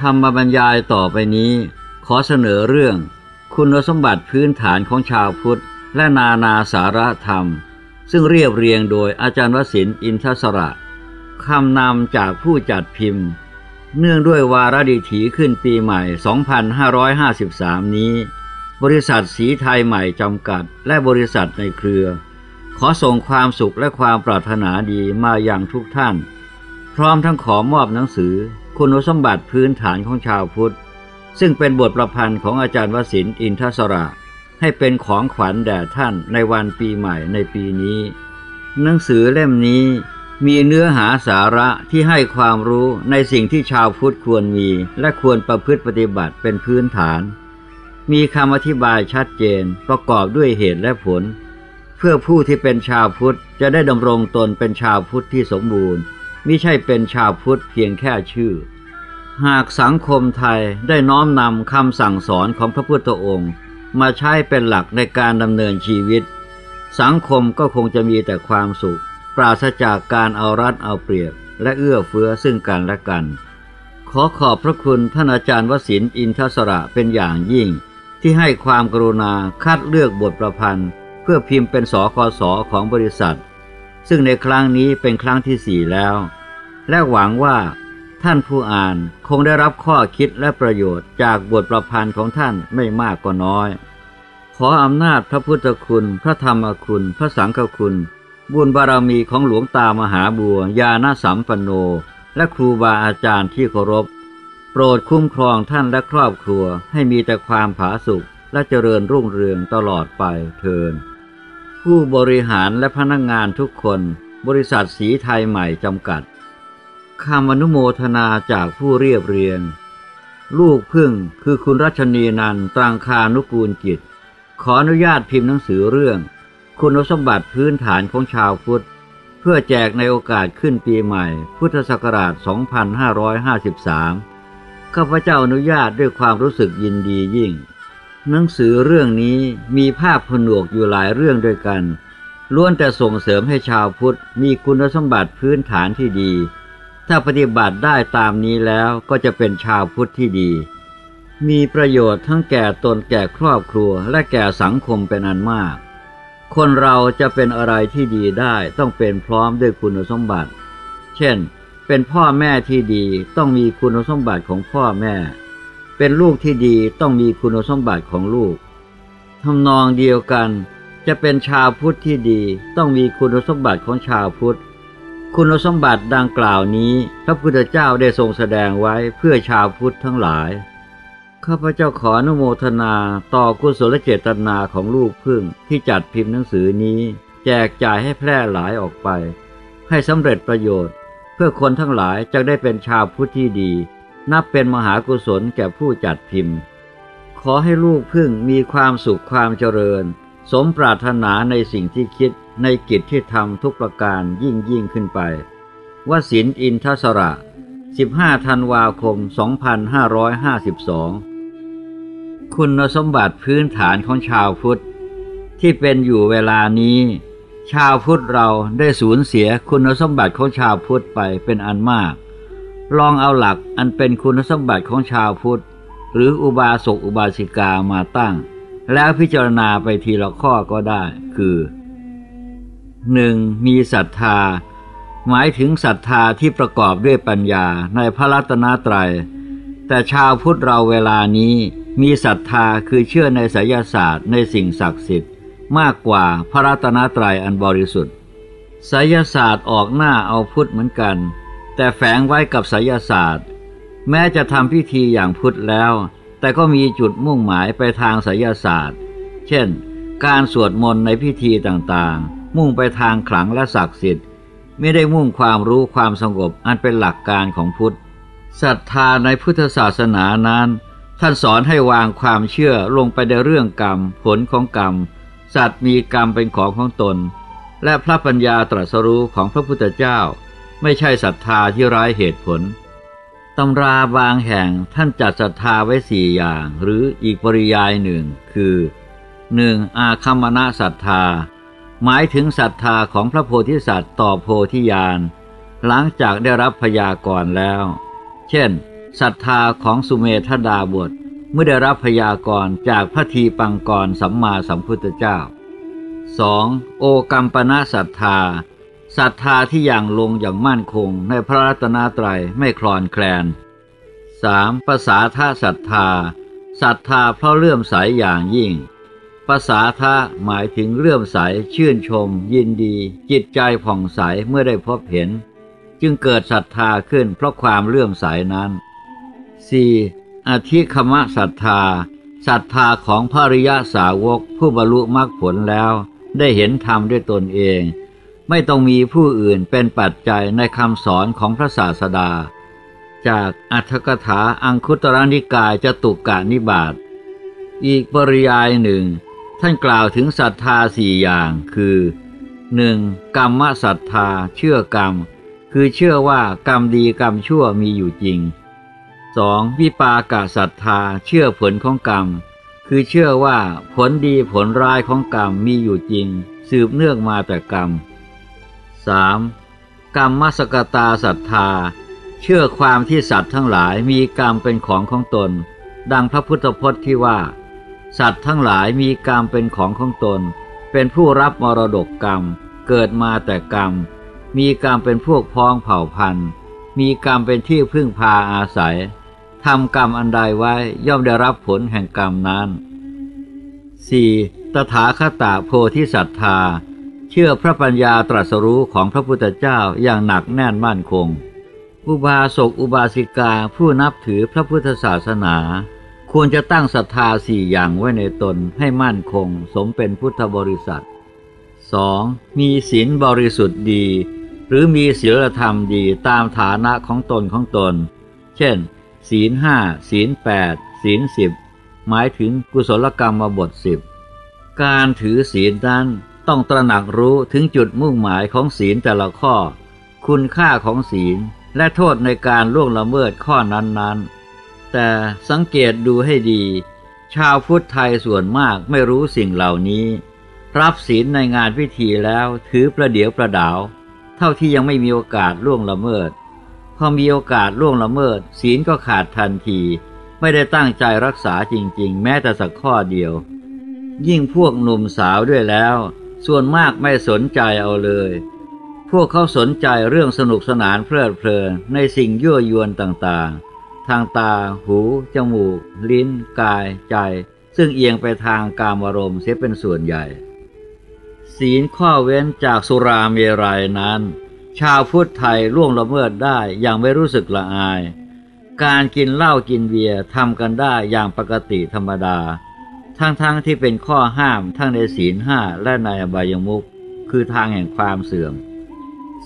ธรรมบรรยายต่อไปนี้ ขอเสนอเรื่อง คุณสมบัติพื้นฐานของชาวพุทธ และนานาสาระธรรม ซึ่งเรียบเรียงโดยอาจารย์วสินอินทศระคำนำจากผู้จัดพิมพ์ เนื่องด้วยวาระดิถีขึ้นปีใหม่ 2553 นี้ บริษัทสีไทยใหม่จำกัด และบริษัทในเครือ ขอส่งความสุขและความปรารถนาดีมาอย่างทุกท่าน พร้อมทั้งขอมอบหนังสือ คุณสมบัติพื้นฐานของชาวพุทธ ซึ่งเป็นบทประพันธ์ของอาจารย์วสินอินทศระ ให้เป็นของขวัญแด่ท่านในวันปีใหม่ในปีนี้ หนังสือเล่มนี้มีเนื้อหาสาระที่ให้ความรู้ในสิ่งที่ชาวพุทธควรมี และควรประพฤติปฏิบัติเป็นพื้นฐาน มีคำอธิบายชัดเจนประกอบด้วยเหตุและผล เพื่อผู้ที่เป็นชาวพุทธจะได้ดำรงตนเป็นชาวพุทธที่สมบูรณ์ มิใช่เป็นชาวพุทธเพียงแค่ชื่อ หากสังคมไทยได้น้อมนำคำสั่งสอนของพระพุทธองค์ มาใช้เป็นหลักในการดำเนินชีวิต สังคมก็คงจะมีแต่ความสุข ปราศจากการเอารัดเอาเปรียบ และเอื้อเฟื้อซึ่งกันและกัน ขอขอบพระคุณท่านอาจารย์วสินอินทศระเป็นอย่างยิ่ง ที่ให้ความกรุณาคัดเลือกบทประพันธ์ เพื่อพิมพ์เป็นสคสของบริษัท ซึ่งในครั้งนี้เป็นครั้งที่สี่แล้ว และหวังว่าท่านผู้อ่านคงได้รับข้อคิดและประโยชน์จากบทประพันธ์ของท่านไม่มากก็น้อย ขออำนาจพระพุทธคุณ พระธรรมคุณ พระสังฆคุณ บุญบารมีของหลวงตามหาบัวยาณสัมปันโน และครูบาอาจารย์ที่เคารพ โปรดคุ้มครองท่านและครอบครัวให้มีแต่ความผาสุกและเจริญรุ่งเรืองตลอดไปเทิน ผู้บริหารและพนักงงานทุกคนบริษัทสีไทยใหม่จำกัดคำอนุโมทนาจากผู้เรียบเรียง ลูกพึ่งคือคุณรัชนีนันตรังคานุกูลกิจ ขออนุญาตพิมพ์หนังสือเรื่อง คุณสมบัติพื้นฐานของชาวพุทธ เพื่อแจกในโอกาสขึ้นปีใหม่ พุทธศักราช 2553 ข้าพเจ้าอนุญาตด้วยความรู้สึกยินดียิ่ง หนังสือเรื่องนี้มีภาพผนวกอยู่หลายเรื่องด้วยกัน ล้วนแต่ส่งเสริมให้ชาวพุทธมีคุณสมบัติพื้นฐานที่ดี ถ้าปฏิบัติได้ตามนี้แล้วก็จะเป็นชาวพุทธที่ดี มีประโยชน์ทั้งแก่ตนแก่ครอบครัวและแก่สังคมเป็นอันมาก คนเราจะเป็นอะไรที่ดีได้ต้องเป็นพร้อมด้วยคุณสมบัติ เช่น เป็นพ่อแม่ที่ดีต้องมีคุณสมบัติของพ่อแม่ เป็นลูกที่ดีต้องมีคุณสมบัติของลูกทำนองเดียวกัน จะเป็นชาวพุทธที่ดีต้องมีคุณสมบัติของชาวพุทธ คุณสมบัติดังกล่าวนี้พระพุทธเจ้าได้ทรงแสดงไว้เพื่อชาวพุทธทั้งหลาย ข้าพเจ้าขออนุโมทนาต่อกุศลเจตนาของลูกพึ่งที่จัดพิมพ์หนังสือนี้ แจกจ่ายให้แพร่หลายออกไป ให้สำเร็จประโยชน์ เพื่อคนทั้งหลายจะได้เป็นชาวพุทธที่ดี นับเป็นมหากุศลแก่ผู้จัดพิมพ์ ขอให้ลูกพึ่งมีความสุขความเจริญ สมปรารถนาในสิ่งที่คิดในกิจที่ทำทุกประการยิ่งยิ่งขึ้นไปวสินอินทศระ 15 ธันวาคม 2552 คุณสมบัติพื้นฐานของชาวพุทธ ที่เป็นอยู่เวลานี้ ชาวพุทธเราได้สูญเสียคุณสมบัติของชาวพุทธไปเป็นอันมาก ลองเอาหลักอันเป็นคุณสมบัติของชาวพุทธ หรืออุบาสกอุบาสิกามาตั้ง แล้วพิจารณาไปทีละข้อก็ได้ คือ 1. มีศรัทธา หมายถึงศรัทธาที่ประกอบด้วยปัญญาในพระรัตนตรัย แต่ชาวพุทธเราเวลานี้มีศรัทธาคือเชื่อในไสยศาสตร์ในสิ่งศักดิ์สิทธิ์ มากกว่าพระรัตนตรัยอันบริสุทธิ์ไสยศาสตร์ออกหน้าเอาพุทธเหมือนกัน แต่แฝงไว้กับไสยศาสตร์ แม้จะทำพิธีอย่างพุทธแล้ว แต่ก็มีจุดมุ่งหมายไปทางไสยศาสตร์ เช่น การสวดมนต์ในพิธีต่างๆ มุ่งไปทางขลังและศักดิ์สิทธิ์ ไม่ได้มุ่งความรู้ความสงบอันเป็นหลักการของพุทธศรัทธาในพุทธศาสนานั้น ท่านสอนให้วางความเชื่อลงไปในเรื่องกรรม ผลของกรรม สัตว์มีกรรมเป็นของของตน และพระปัญญาตรัสรู้ของพระพุทธเจ้า ไม่ใช่ศรัทธาที่ร้ายเหตุผลตำราบางแห่งท่านจัดศรัทธาไว้สี่อย่าง หรืออีกปริยายหนึ่งคือ 1. อาคัมนะศรัทธา หมายถึงศรัทธาของพระโพธิสัตว์ต่อโพธิญาณหลังจากได้รับพยากรณ์แล้ว เช่นศรัทธาของสุเมธดาบทเมื่อได้รับพยากรณ์จากพระทีปังกรสัมมาสัมพุทธเจ้า 2. โอกัมปนาศรัทธา ศรัทธาที่อย่างลงอย่างมั่นคงในพระรัตนตรัยไม่คลอนแคลน 3. ภาษาท่าศรัทธาศรัทธาเพราะเลื่อมใสอย่างยิ่ง ภาษาทะหมายถึงเลื่อมใสชื่นชม ยินดี จิตใจผ่องใสเมื่อได้พบเห็น จึงเกิดศรัทธาขึ้นเพราะความเลื่อมใสนั้น 4. อธิคมะศรัทธาศรัทธาของภริยาสาวกผู้บรรลุมรรคผลแล้ว ได้เห็นธรรมด้วยตนเอง ไม่ต้องมีผู้อื่นเป็นปัจจัยในคำสอนของพระศาสดา จากอัธกถาอังคุตรนิกายจตุกกะนิบาตอีกปริยายหนึ่ง ท่านกล่าวถึงศรัทธาสี่อย่างคือ 1. กรรมศรัทธาเชื่อกรรม คือเชื่อว่ากรรมดีกรรมชั่วมีอยู่จริง 2. วิปากศรัทธาเชื่อผลของกรรม คือเชื่อว่าผลดีผลร้ายของกรรมมีอยู่จริง สืบเนื่องมาแต่กรรม 3. กรรมมสกตาศรัทธา เชื่อความที่สัตว์ทั้งหลายมีกรรมเป็นของของตน ดังพระพุทธพจน์ที่ว่า สัตว์ทั้งหลายมีกรรมเป็นของของตน เป็นผู้รับมรดกกรรม เกิดมาแต่กรรม มีกรรมเป็นพวกพ้องเผ่าพันธุ์ มีกรรมเป็นที่พึ่งพาอาศัยทำกรรมอันใดไว้ย่อมได้รับผลแห่งกรรมนั้น 4. ตถาคตาโพธิศรัทธา เชื่อพระปัญญาตรัสรู้ของพระพุทธเจ้าอย่างหนักแน่นมั่นคง อุบาสกอุบาสิกาผู้นับถือพระพุทธศาสนา ควรจะตั้งศรัทธาสี่อย่างไว้ในตนให้มั่นคง สมเป็นพุทธบริษัท 2. มีศีลบริสุทธิ์ดี หรือมีศีลธรรมดีตามฐานะของตนของตน เช่น ศีลห้าศีลแปดศีลสิบหมายถึงกุศลกรรมบทสิบการถือศีลนั้น ต้องตระหนักรู้ถึงจุดมุ่งหมายของศีลแต่ละข้อ คุณค่าของศีลและโทษในการล่วงละเมิดข้อนั้นๆ แต่สังเกตดูให้ดี ชาวพุทธไทยส่วนมากไม่รู้สิ่งเหล่านี้ รับศีลในงานพิธีแล้วถือประเดี๋ยวประดาว เท่าที่ยังไม่มีโอกาสล่วงละเมิด พอมีโอกาสล่วงละเมิด ศีลก็ขาดทันที ไม่ได้ตั้งใจรักษาจริง ๆ แม้แต่สักข้อเดียว ยิ่งพวกหนุ่มสาวด้วยแล้ว ส่วนมากไม่สนใจเอาเลย พวกเขาสนใจเรื่องสนุกสนานเพลิดเพลินในสิ่งยั่วยวนต่างๆ ทางตา หู จมูก ลิ้น กาย ใจ ซึ่งเอียงไปทางกามารมณ์เสียเป็นส่วนใหญ่ ศีลข้อเว้นจากสุราเมรัยนั้น ชาวพุทธไทยล่วงละเมิดได้อย่างไม่รู้สึกละอาย การกินเหล้ากินเบียร์ทำกันได้อย่างปกติธรรมดา ทั้งๆทที่เป็นข้อห้ามทั้งในศีลห้าและในอบายมุขคือทางแห่งความเสื่อม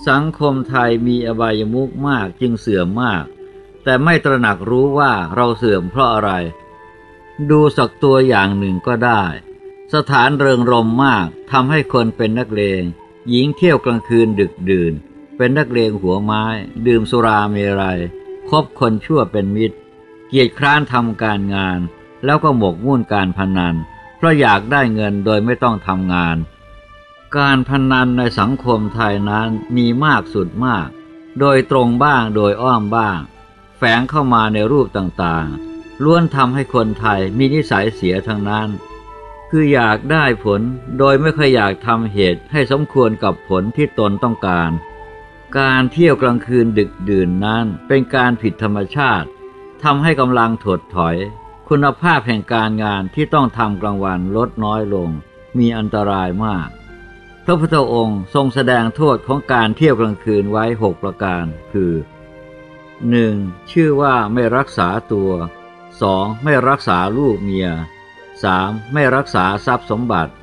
สังคมไทยมีอบายมุขมากจึงเสื่อมมาก แต่ไม่ตระหนักรู้ว่าเราเสื่อมเพราะอะไร ดูสักตัวอย่างหนึ่งก็ได้ สถานเริงรมมากทำให้คนเป็นนักเลง หญิงเที่ยวกลางคืนดึกดื่น เป็นนักเลงหัวไม้ ดื่มสุราเมรัยคบคนชั่วเป็นมิตร เกียรติคร้านทำการงาน แล้วก็หมกมุ่นการพนัน เพราะอยากได้เงินโดยไม่ต้องทำงาน การพนันในสังคมไทยนั้นมีมากสุดมาก โดยตรงบ้างโดยอ้อมบ้าง แฝงเข้ามาในรูปต่างๆ ล้วนทำให้คนไทยมีนิสัยเสียทั้งนั้น คืออยากได้ผลโดยไม่เคยอยากทำเหตุให้สมควรกับผลที่ตนต้องการการเที่ยวกลางคืนดึกดื่นนั้นเป็นการผิดธรรมชาติทำให้กำลังถดถอย คุณภาพแห่งการงานที่ต้องทำกลางวันลดน้อยลง มีอันตรายมาก พระพุทธองค์ทรงแสดงโทษของการเที่ยวกลางคืนไว้หกประการ คือ 1. ชื่อว่าไม่รักษาตัว 2. ไม่รักษาลูกเมีย 3. ไม่รักษาทรัพย์สมบัติ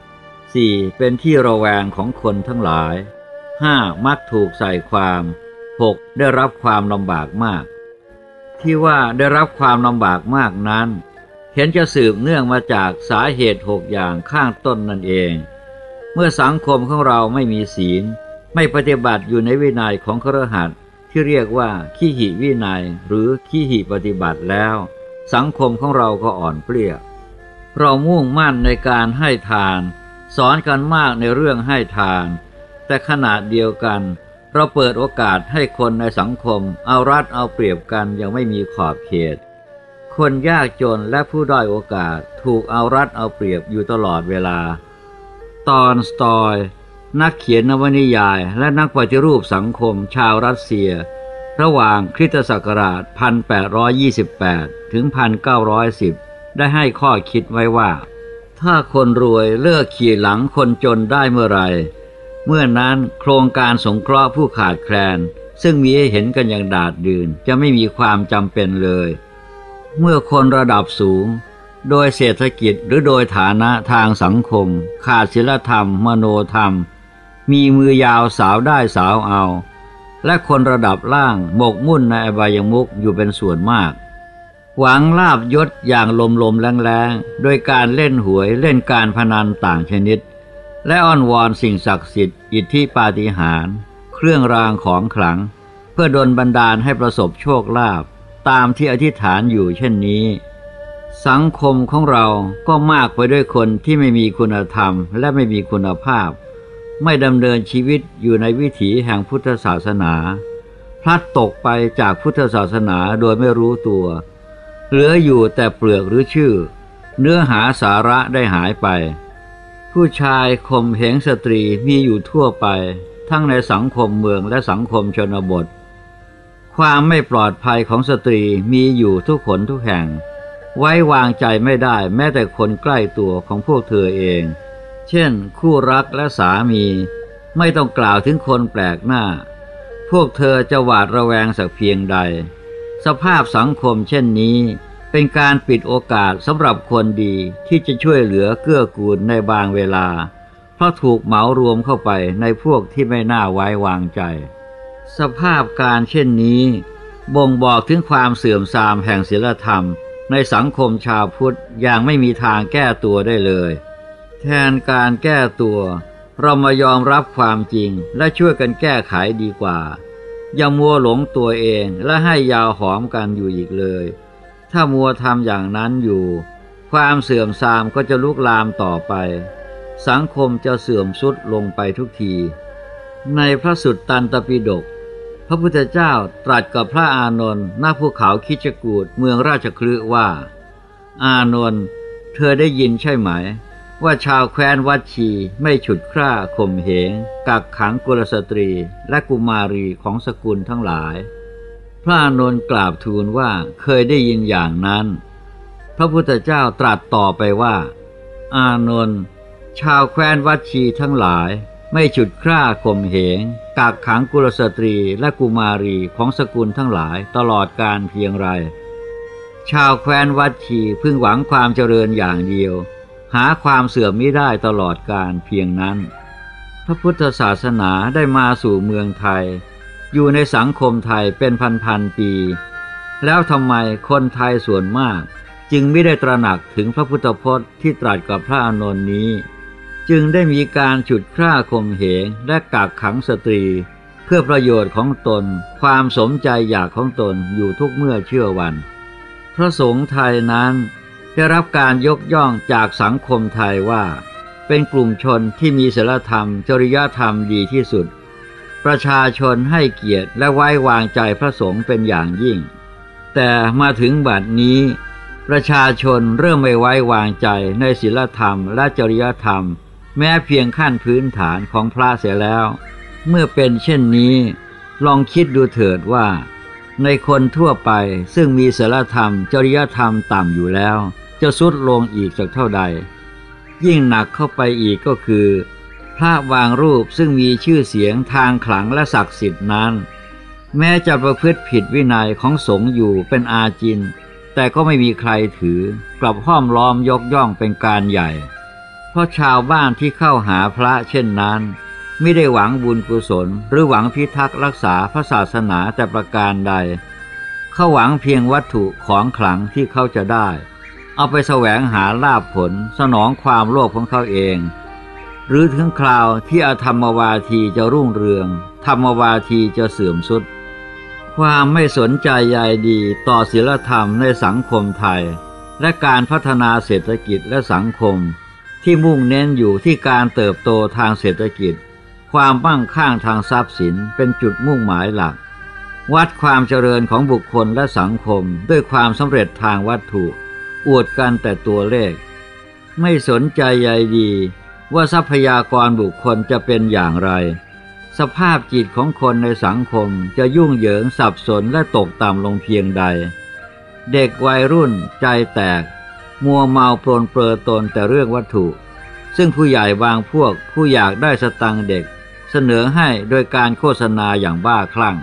4. เป็นที่ระแวงของคนทั้งหลายห้ามักถูกใส่ความหกได้รับความลำบากมาก ที่ว่าได้รับความลำบากมากนั้น เห็นจะสืบเนื่องมาจากสาเหตุหกอย่างข้างต้นนั่นเอง เมื่อสังคมของเราไม่มีศีล ไม่ปฏิบัติอยู่ในวินัยของครหัสที่เรียกว่าขี้หิวินัยหรือขี้หิปฏิบัติแล้ว สังคมของเราก็อ่อนเปลี้ยเรามุ่งมั่นในการให้ทาน สอนกันมากในเรื่องให้ทาน แต่ขณะเดียวกัน เราเปิดโอกาสให้คนในสังคมเอารัดเอาเปรียบกันยังไม่มีขอบเขต คนยากจนและผู้ด้อยโอกาสถูกเอารัดเอาเปรียบอยู่ตลอดเวลา ตอนสตอย นักเขียนนวนิยายและนักปฏิรูปสังคมชาวรัสเซีย ระหว่างคริสตศักราช 1828 ถึง 1910 ได้ให้ข้อคิดไว้ว่า ถ้าคนรวยเลิกขี่หลังคนจนได้เมื่อไร เมื่อนั้นโครงการสงเคราะห์ผู้ขาดแคลน ซึ่งมีให้เห็นกันอย่างดาดดืนจะไม่มีความจำเป็นเลย เมื่อคนระดับสูง โดยเศรษฐกิจหรือโดยฐานะทางสังคม ขาดศิลธรรม มโนธรรม มีมือยาวสาวได้สาวเอา และคนระดับล่างหมกมุ่นในอบายมุกอยู่เป็นส่วนมาก หวังลาบยศอย่างลมลมแรงๆ โดยการเล่นหวยเล่นการพนันต่างชนิด และอ้อนวอนสิ่งศักดิ์สิทธิ์อิทธิปาฏิหาริย์เครื่องรางของขลัง เพื่อดลบันดาลให้ประสบโชคลาภ ตามที่อธิษฐานอยู่เช่นนี้ สังคมของเราก็มากไปด้วยคนที่ไม่มีคุณธรรมและไม่มีคุณภาพ ไม่ดำเนินชีวิตอยู่ในวิถีแห่งพุทธศาสนา พลัดตกไปจากพุทธศาสนาโดยไม่รู้ตัว เหลืออยู่แต่เปลือกหรือชื่อ เนื้อหาสาระได้หายไป ผู้ชายข่มเหงสตรีมีอยู่ทั่วไป ทั้งในสังคมเมืองและสังคมชนบท ความไม่ปลอดภัยของสตรีมีอยู่ทุกคนทุกแห่ง ไว้วางใจไม่ได้แม้แต่คนใกล้ตัวของพวกเธอเอง เช่น คู่รักและสามี ไม่ต้องกล่าวถึงคนแปลกหน้า พวกเธอจะหวาดระแวงสักเพียงใด สภาพสังคมเช่นนี้ เป็นการปิดโอกาสสำหรับคนดีที่จะช่วยเหลือเกื้อกูลในบางเวลา เพราะถูกเหมารวมเข้าไปในพวกที่ไม่น่าไว้วางใจ สภาพการเช่นนี้ บ่งบอกถึงความเสื่อมทรามแห่งศีลธรรม ในสังคมชาวพุทธอย่างไม่มีทางแก้ตัวได้เลย แทนการแก้ตัว เรามายอมรับความจริงและช่วยกันแก้ไขดีกว่า อย่ามัวหลงตัวเองและให้ยาวหอมกันอยู่อีกเลย ถ้ามัวทำอย่างนั้นอยู่ ความเสื่อมทรามก็จะลุกลามต่อไป สังคมจะเสื่อมสุดลงไปทุกที ในพระสุตตันตปิฎกพระพุทธเจ้าตรัสกับพระอานนท์หน้าภูเขาคิจกูดเมืองราชคลือว่า อานนท์เธอได้ยินใช่ไหม ว่าชาวแคว้นวัดชีไม่ฉุดคร่าข่มเหง กักขังกุลสตรีและกุมารีของสกุลทั้งหลาย พระอนนท์กราบทูลว่าเคยได้ยินอย่างนั้น พระพุทธเจ้าตรัสต่อไปว่า อานนท์ชาวแคว้นวัดชีทั้งหลาย ไม่ฉุดคร่าข่มเหงกักขังกุลสตรีและกุมารีของสกุลทั้งหลายตลอดการเพียงไร ชาวแคว้นวัดชีพึงหวังความเจริญอย่างเดียว หาความเสื่อมไม่ได้ตลอดการเพียงนั้น พระพุทธศาสนาได้มาสู่เมืองไทย อยู่ในสังคมไทยเป็นพันๆปี แล้วทำไมคนไทยส่วนมาก จึงไม่ได้ตระหนักถึงพระพุทธพจน์ที่ตรัสกับพระอานนท์นี้ จึงได้มีการฉุดคร่าข่มเหงและกักขังสตรี เพื่อประโยชน์ของตน ความสมใจอยากของตนอยู่ทุกเมื่อเชื่อวัน พระสงฆ์ไทยนั้นได้รับการยกย่องจากสังคมไทยว่า เป็นกลุ่มชนที่มีศีลธรรม จริยธรรมดีที่สุด ประชาชนให้เกียรติและไว้วางใจพระสงฆ์เป็นอย่างยิ่ง แต่มาถึงบัดนี้ ประชาชนเริ่มไม่ไว้วางใจในศีลธรรมและจริยธรรม แม้เพียงขั้นพื้นฐานของพระเสียแล้ว เมื่อเป็นเช่นนี้ ลองคิดดูเถิดว่า ในคนทั่วไปซึ่งมีศีลธรรม จริยธรรมต่ำอยู่แล้ว จะสุดลงอีกสักเท่าใด ยิ่งหนักเข้าไปอีกก็คือ พระวางรูปซึ่งมีชื่อเสียงทางขลังและศักดิ์สิทธิ์นั้น แม้จะประพฤติผิดวินัยของสงฆ์อยู่เป็นอาจิน แต่ก็ไม่มีใครถือกลับห้อมล้อมยกย่องเป็นการใหญ่ เพราะชาวบ้านที่เข้าหาพระเช่นนั้นไม่ได้หวังบุญกุศล หรือหวังพิทักษ์รักษาพระศาสนาแต่ประการใด เขาหวังเพียงวัตถุของขลังที่เขาจะได้ เอาไปแสวงหาลาภผลสนองความโลภของเขาเอง หรือถึงคราวที่อธรรมวาทีจะรุ่งเรือง ธรรมวาทีจะเสื่อมสุด ความไม่สนใจใยดีต่อศีลธรรมในสังคมไทย และการพัฒนาเศรษฐกิจและสังคม ที่มุ่งเน้นอยู่ที่การเติบโตทางเศรษฐกิจ ความมั่งคั่งทางทรัพย์สินเป็นจุดมุ่งหมายหลัก วัดความเจริญของบุคคลและสังคมด้วยความสำเร็จทางวัตถุ อวดกันแต่ตัวเลข ไม่สนใจใยดีว่าทรัพยากรบุคคลจะเป็นอย่างไร สภาพจิตของคนในสังคมจะยุ่งเหยิงสับสนและตกต่ำลงเพียงใด เด็กวัยรุ่นใจแตก มัวเมาปลนเปลือตนแต่เรื่องวัตถุ ซึ่งผู้ใหญ่บางพวกผู้อยากได้สตังเด็ก เสนอให้โดยการโฆษณาอย่างบ้าคลั่ง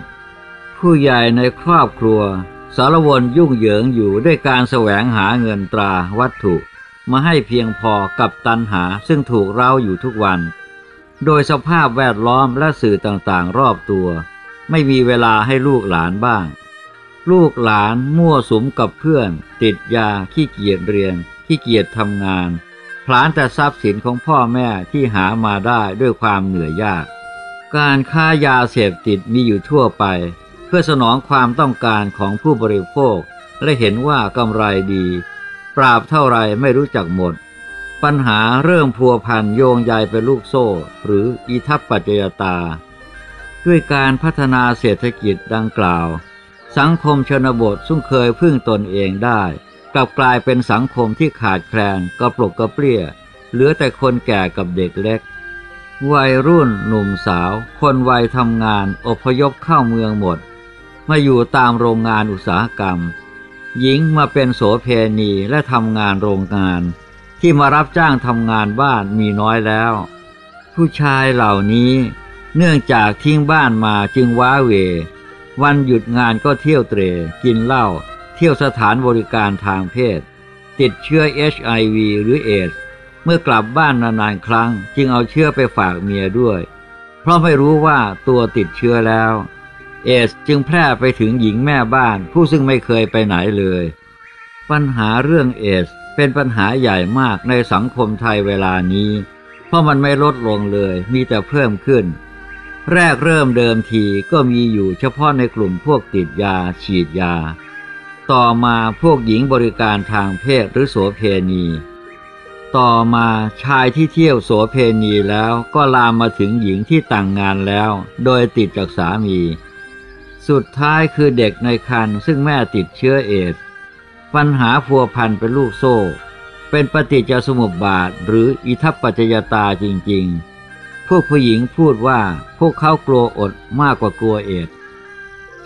ผู้ใหญ่ในครอบครัว สารวนยุ่งเหยิงอยู่ด้วยการแสวงหาเงินตราวัตถุ มาให้เพียงพอกับตันหาซึ่งถูกเร้าอยู่ทุกวัน โดยสภาพแวดล้อมและสื่อต่างๆ รอบตัว ไม่มีเวลาให้ลูกหลานบ้าง ลูกหลานมั่วสุมกับเพื่อน ติดยาขี้เกียจเรียนขี้เกียจทำงาน พลานแต่ทรัพย์สินของพ่อแม่ที่หามาได้ด้วยความเหนื่อยยาก การค้ายาเสพติดมีอยู่ทั่วไป เพื่อสนองความต้องการของผู้บริโภค และเห็นว่ากำไรดี ปราบเท่าไรไม่รู้จักหมด ปัญหาเริ่มพัวพันโยงใยเป็นลูกโซ่ หรืออีทัปปัจจยตา ด้วยการพัฒนาเศรษฐกิจดังกล่าว สังคมชนบทซึ่งเคยพึ่งตนเองได้ กลับกลายเป็นสังคมที่ขาดแคลนกระปรกกระเปรี้ยเหลือแต่คนแก่กับเด็กเล็ก วัยรุ่นหนุ่มสาว คนวัยทำงานอพยพเข้าเมืองหมด มาอยู่ตามโรงงานอุตสาหกรรม หญิงมาเป็นโสเพณีและทำงานโรงงาน ที่มารับจ้างทำงานบ้านมีน้อยแล้ว ผู้ชายเหล่านี้เนื่องจากทิ้งบ้านมาจึงว้าเว วันหยุดงานก็เที่ยวเตร กินเหล้า เที่ยวสถานบริการทางเพศ ติดเชื้อ HIV หรือเอส เมื่อกลับบ้านนานๆครั้ง จึงเอาเชื้อไปฝากเมียด้วย เพราะไม่รู้ว่าตัวติดเชื้อแล้ว เอสจึงแพร่ไปถึงหญิงแม่บ้านผู้ซึ่งไม่เคยไปไหนเลย ปัญหาเรื่องเอสเป็นปัญหาใหญ่มากในสังคมไทยเวลานี้ เพราะมันไม่ลดลงเลย มีแต่เพิ่มขึ้น แรกเริ่มเดิมทีก็มีอยู่เฉพาะในกลุ่มพวกติดยา ฉีดยา ต่อมาพวกหญิงบริการทางเพศหรือโสเพณี ต่อมาชายที่เที่ยวโสเพณีแล้วก็ลามมาถึงหญิงที่แต่างงานแล้ว โดยติดจากสามี สุดท้ายคือเด็กในครรภ์ซึ่งแม่ติดเชื้อเอดปัญหาพัวพันเป็นลูกโซ่ เป็นปฏิจจสมุปบาทหรืออิทัปปัจจยตาจริง ๆ พวกผู้หญิงพูดว่าพวกเขากลัวอดมากกว่ากลัวเอด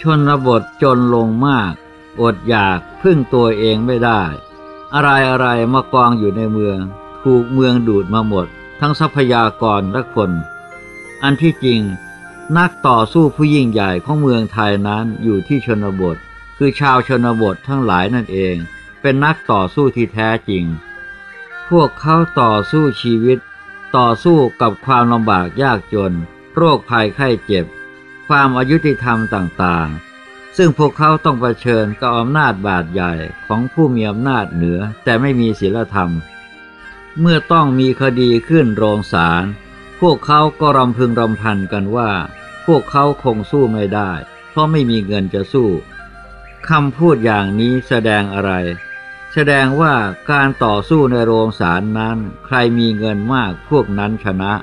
ชนบทจนลงมาก อดอยากพึ่งตัวเองไม่ได้ อะไรอะไรมากองอยู่ในเมือง ถูกเมืองดูดมาหมด ทั้งทรัพยากรและคน อันที่จริง นักต่อสู้ผู้ยิ่งใหญ่ของเมืองไทยนั้นอยู่ที่ชนบท คือชาวชนบททั้งหลายนั่นเอง เป็นนักต่อสู้ที่แท้จริง พวกเขาต่อสู้ชีวิต ต่อสู้กับความลำบากยากจน โรคภัยไข้เจ็บ ความอายุติธรรมต่างๆ ซึ่งพวกเขาต้องเผชิญกับอำนาจบาดใหญ่ของผู้มีอำนาจเหนือแต่ไม่มีศีลธรรม เมื่อต้องมีคดีขึ้นโรงศาลพวกเขาก็รำพึงรำพันกันว่า พวกเขาคงสู้ไม่ได้ เพราะไม่มีเงินจะสู้คำพูดอย่างนี้แสดงอะไร แสดงว่าการต่อสู้ในโรงศาลนั้น ใครมีเงินมากพวกนั้นชนะ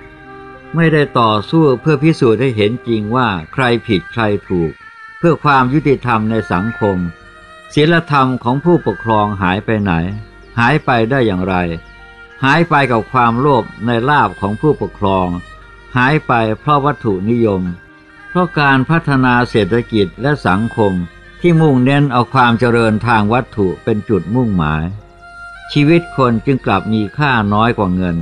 ไม่ได้ต่อสู้เพื่อพิสูจน์ให้เห็นจริงว่าใครผิดใครถูก เพื่อความยุติธรรมในสังคมศีลธรรมของผู้ปกครองหายไปไหน หายไปได้อย่างไร หายไปกับความโลภในลาบของผู้ปกครอง หายไปเพราะวัตถุนิยม เพราะการพัฒนาเศรษฐกิจและสังคม ที่มุ่งเน้นเอาความเจริญทางวัตถุเป็นจุดมุ่งหมาย ชีวิตคนจึงกลับมีค่าน้อยกว่าเงิน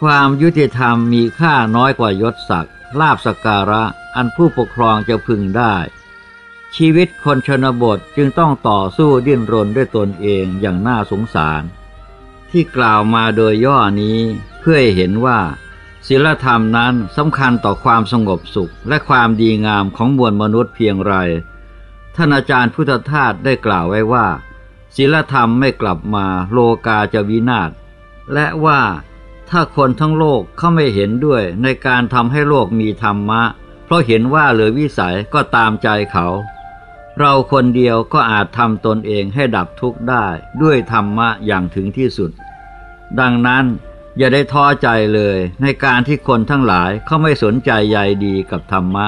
ความยุติธรรมมีค่าน้อยกว่ายศศักดิ์ลาบสการะอันผู้ปกครองจะพึงได้ ชีวิตคนชนบทจึงต้องต่อสู้ดิ้นรนด้วยตนเองอย่างน่าสงสาร ที่กล่าวมาโดยย่อนี้เพื่อใหเห็นว่าศีลธรรมนั้นสำคัญต่อความสงบสุขและความดีงามของมวลมนุษย์เพียงไร ท่านอาจารย์พุทธทาสได้กล่าวไว้ว่าศีลธรรมไม่กลับมาโลกาจะวินาศ และว่าถ้าคนทั้งโลกเขาไม่เห็นด้วยในการทำให้โลกมีธรรมะ เพราะเห็นว่าเหลือวิสัยก็ตามใจเขา เราคนเดียวก็อาจทำตนเองให้ดับทุกข์ได้ด้วยธรรมะอย่างถึงที่สุด ดังนั้นอย่าได้ท้อใจเลยในการที่คนทั้งหลายเขาไม่สนใจใยดีกับธรรมะ